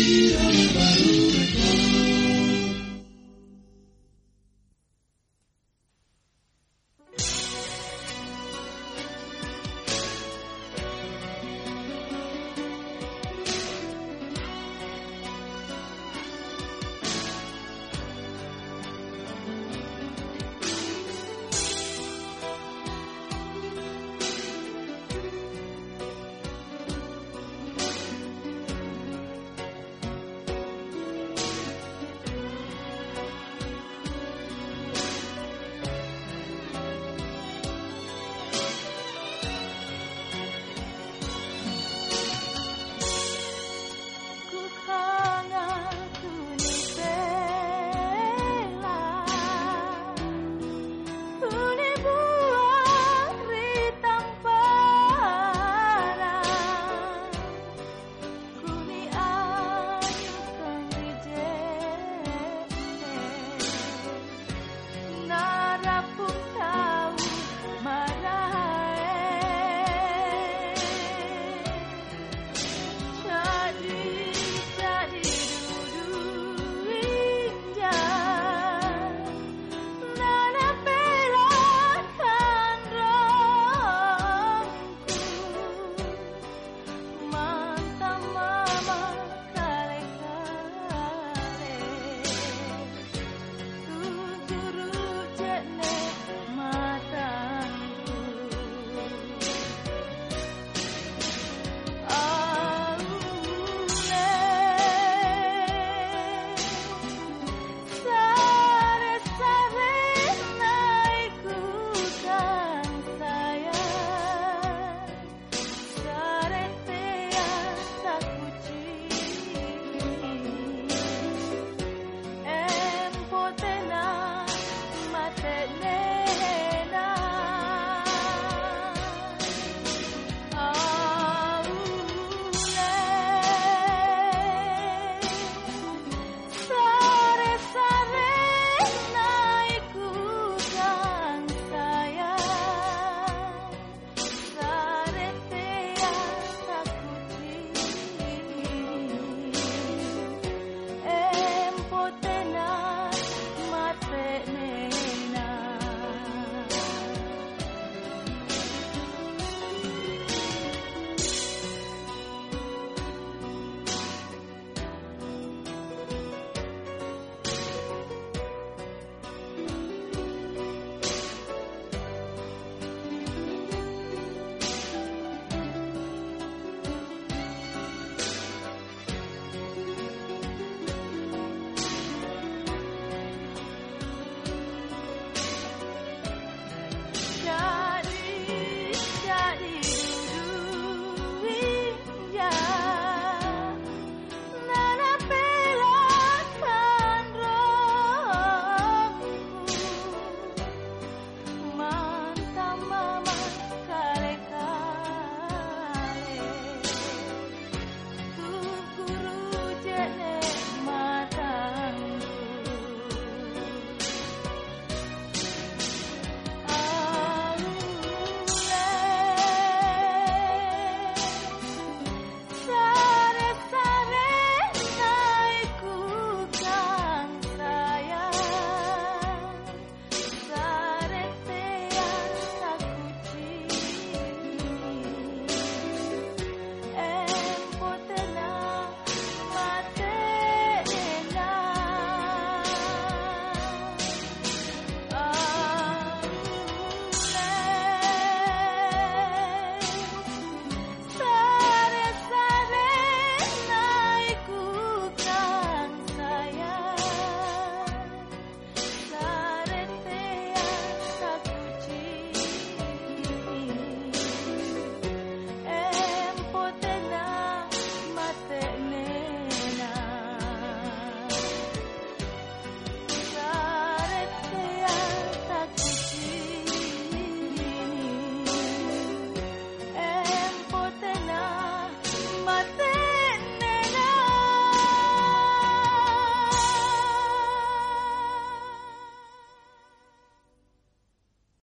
irababaruka